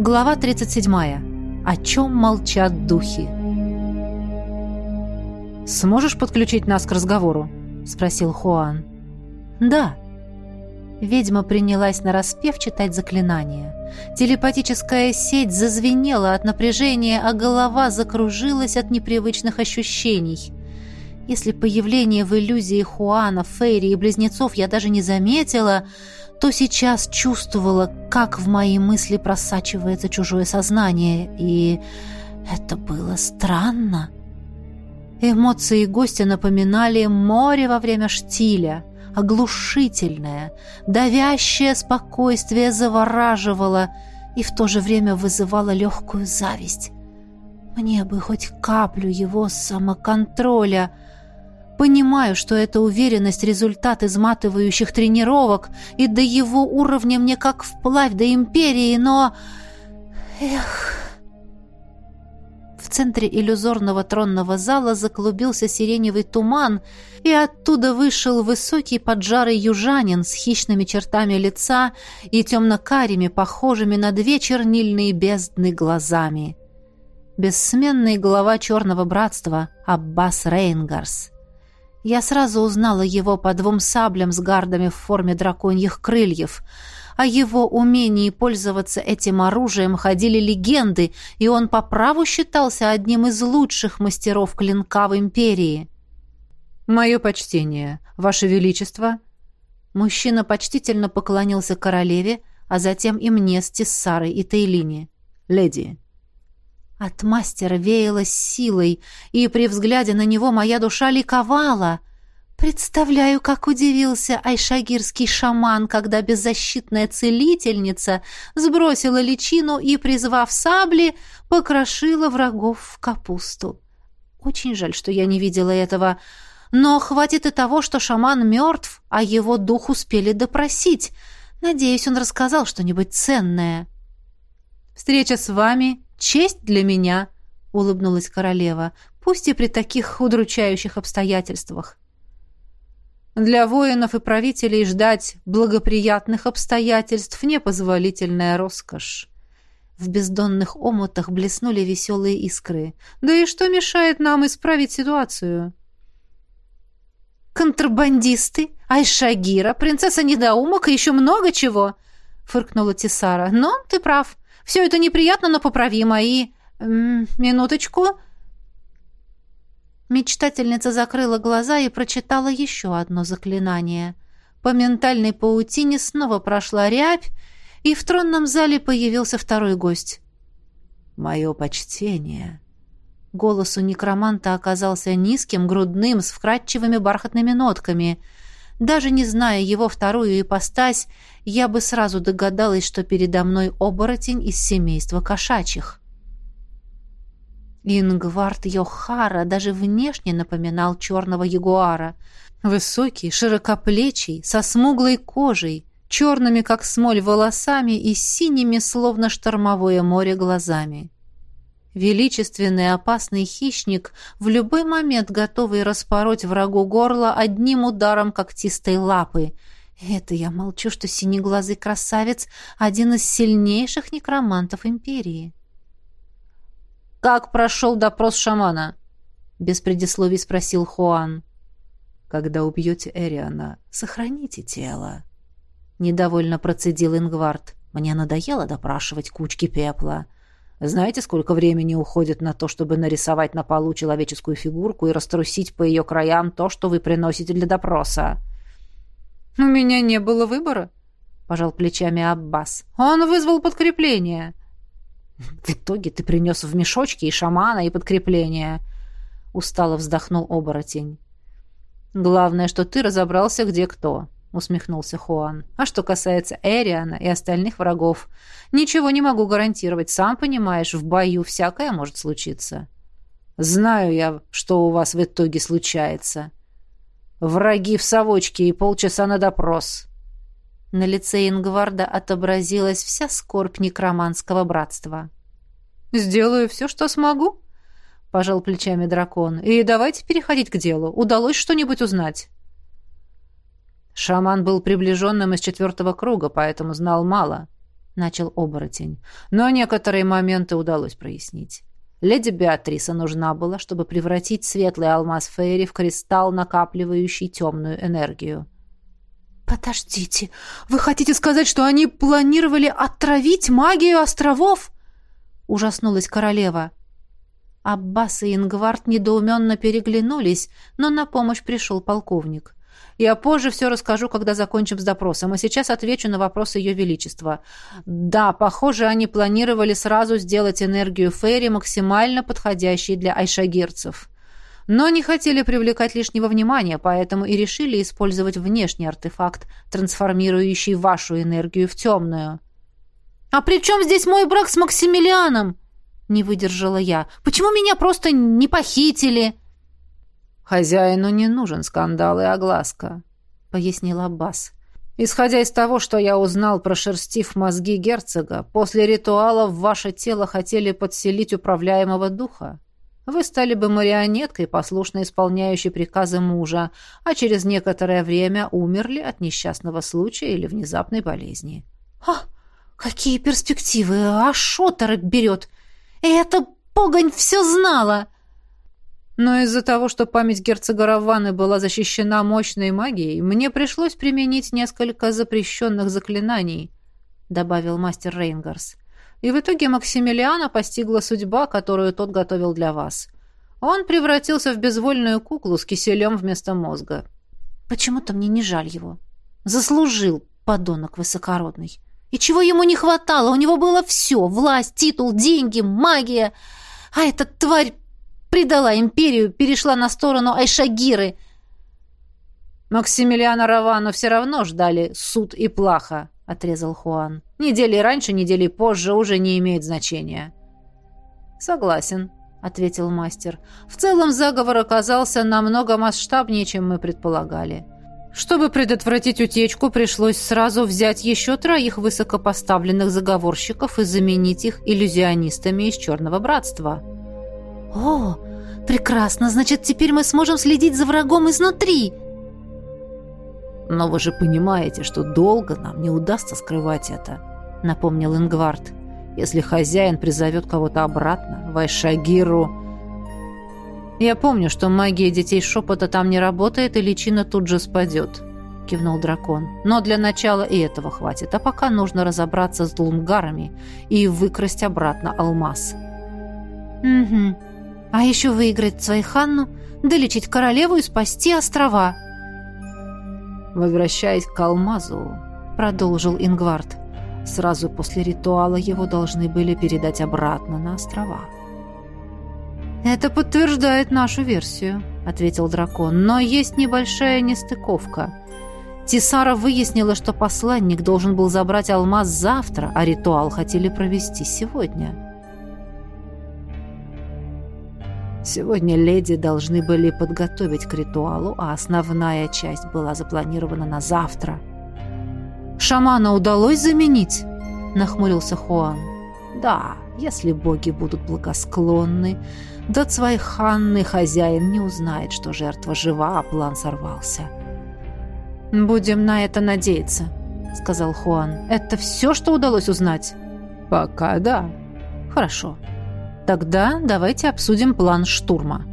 Глава 37. О чем молчат духи. «Сможешь подключить нас к разговору?» — спросил Хуан. «Да». Ведьма принялась на распев читать заклинание. Телепатическая сеть зазвенела от напряжения, а голова закружилась от непривычных ощущений. Если появление в иллюзии Хуана, Фейри и Близнецов я даже не заметила, то сейчас чувствовала, как в мои мысли просачивается чужое сознание, и это было странно. Эмоции гостя напоминали море во время штиля. Оглушительное, давящее спокойствие завораживало и в то же время вызывало легкую зависть. Мне бы хоть каплю его самоконтроля — Понимаю, что эта уверенность – результат изматывающих тренировок, и до его уровня мне как вплавь до империи, но... Эх... В центре иллюзорного тронного зала заклубился сиреневый туман, и оттуда вышел высокий поджарый южанин с хищными чертами лица и темно-карими, похожими на две чернильные бездны глазами. Бессменный глава Черного Братства Аббас Рейнгарс. Я сразу узнала его по двум саблям с гардами в форме драконьих крыльев. О его умении пользоваться этим оружием ходили легенды, и он по праву считался одним из лучших мастеров клинка в империи. «Мое почтение, Ваше Величество!» Мужчина почтительно поклонился королеве, а затем и мне с Тессарой и Тейлини. «Леди, от мастера веяло силой, и при взгляде на него моя душа ликовала. Представляю, как удивился айшагирский шаман, когда беззащитная целительница сбросила личину и, призвав сабли, покрошила врагов в капусту. Очень жаль, что я не видела этого, но хватит и того, что шаман мертв, а его дух успели допросить. Надеюсь, он рассказал что-нибудь ценное. «Встреча с вами Честь для меня, улыбнулась королева, пусть и при таких удручающих обстоятельствах. Для воинов и правителей ждать благоприятных обстоятельств непозволительная роскошь. В бездонных омутах блеснули веселые искры. Да и что мешает нам исправить ситуацию? «Контрабандисты, Айшагира, принцесса Недоумок и еще много чего!» — фыркнула Тисара. «Но ты прав. Все это неприятно, но поправимо, и... Минуточку...» Мечтательница закрыла глаза и прочитала еще одно заклинание. По ментальной паутине снова прошла рябь, и в тронном зале появился второй гость. «Мое почтение». Голос у некроманта оказался низким, грудным, с вкрадчивыми бархатными нотками — даже не зная его вторую ипостась, я бы сразу догадалась, что передо мной оборотень из семейства кошачьих. Ингвард Йохара даже внешне напоминал черного ягуара. Высокий, широкоплечий, со смуглой кожей, черными, как смоль, волосами и синими, словно штормовое море, глазами. Величественный опасный хищник, в любой момент готовый распороть врагу горло одним ударом когтистой лапы. Это я молчу, что синеглазый красавец — один из сильнейших некромантов империи. «Как прошел допрос шамана?» — без предисловий спросил Хуан. «Когда убьете Эриана, сохраните тело», — недовольно процедил Ингвард. «Мне надоело допрашивать кучки пепла». Знаете, сколько времени уходит на то, чтобы нарисовать на полу человеческую фигурку и раструсить по ее краям то, что вы приносите для допроса?» «У меня не было выбора», — пожал плечами Аббас. «Он вызвал подкрепление». «В итоге ты принес в мешочке и шамана, и подкрепление», — устало вздохнул оборотень. «Главное, что ты разобрался, где кто», — усмехнулся Хуан. «А что касается Эриана и остальных врагов, ничего не могу гарантировать. Сам понимаешь, в бою всякое может случиться». «Знаю я, что у вас в итоге случается. Враги в совочке и полчаса на допрос». На лице Ингварда отобразилась вся скорбь некроманского братства. «Сделаю все, что смогу», — пожал плечами дракон. «И давайте переходить к делу. Удалось что-нибудь узнать?» Шаман был приближенным из четвертого круга, поэтому знал мало. — начал оборотень. «Но некоторые моменты удалось прояснить. Леди Беатриса нужна была, чтобы превратить светлый алмаз Фейри в кристалл, накапливающий темную энергию». «Подождите, вы хотите сказать, что они планировали отравить магию островов?» — ужаснулась королева. Аббас и Ингвард недоуменно переглянулись, но на помощь пришел полковник. Я позже все расскажу, когда закончим с допросом, а сейчас отвечу на вопрос Ее Величества. Да, похоже, они планировали сразу сделать энергию Фейри максимально подходящей для айшагирцев. Но не хотели привлекать лишнего внимания, поэтому и решили использовать внешний артефакт, трансформирующий вашу энергию в темную. «А при чем здесь мой брак с Максимилианом?» не выдержала я. Почему меня просто не похитили? Хозяину не нужен скандал и огласка, пояснил Аббас. Исходя из того, что я узнал, прошерстив мозги герцога, после ритуала в ваше тело хотели подселить управляемого духа. Вы стали бы марионеткой, послушно исполняющей приказы мужа, а через некоторое время умерли от несчастного случая или внезапной болезни. «А, какие перспективы! А шоторок берет! эта погонь все знала!» Но из-за того, что память герцога Раваны была защищена мощной магией, мне пришлось применить несколько запрещенных заклинаний, добавил мастер Рейнгарс. И в итоге Максимилиана постигла судьба, которую тот готовил для вас. Он превратился в безвольную куклу с киселем вместо мозга. Почему-то мне не жаль его. Заслужил, подонок высокородный. И чего ему не хватало? У него было все — власть, титул, деньги, магия. А эта тварь предала империю, перешла на сторону Айшагиры. «Максимилиана Равану все равно ждали суд и плаха», — отрезал Хуан. «Недели раньше, недели позже уже не имеет значения». «Согласен», — ответил мастер. «В целом заговор оказался намного масштабнее, чем мы предполагали». Чтобы предотвратить утечку, пришлось сразу взять еще троих высокопоставленных заговорщиков и заменить их иллюзионистами из Черного Братства. «О, прекрасно! Значит, теперь мы сможем следить за врагом изнутри!» «Но вы же понимаете, что долго нам не удастся скрывать это», — напомнил Ингвард. «Если хозяин призовет кого-то обратно, Вайшагиру...» «Я помню, что магия детей шепота там не работает, и личина тут же спадет», — кивнул дракон. «Но для начала и этого хватит, а пока нужно разобраться с лунгарами и выкрасть обратно алмаз». «Угу. А еще выиграть Цвайханну, долечить королеву и спасти острова». «Возвращаясь к алмазу», — продолжил Ингвард, — «сразу после ритуала его должны были передать обратно на острова». «Это подтверждает нашу версию», — ответил дракон. «Но есть небольшая нестыковка. Тисара выяснила, что посланник должен был забрать алмаз завтра, а ритуал хотели провести сегодня». Сегодня леди должны были подготовить к ритуалу, а основная часть была запланирована на завтра. «Шамана удалось заменить?» — нахмурился Хуан. «Да, если боги будут благосклонны, до своих ханны хозяин не узнает, что жертва жива, а план сорвался. «Будем на это надеяться», — сказал Хуан. «Это все, что удалось узнать?» «Пока да». «Хорошо. Тогда давайте обсудим план штурма».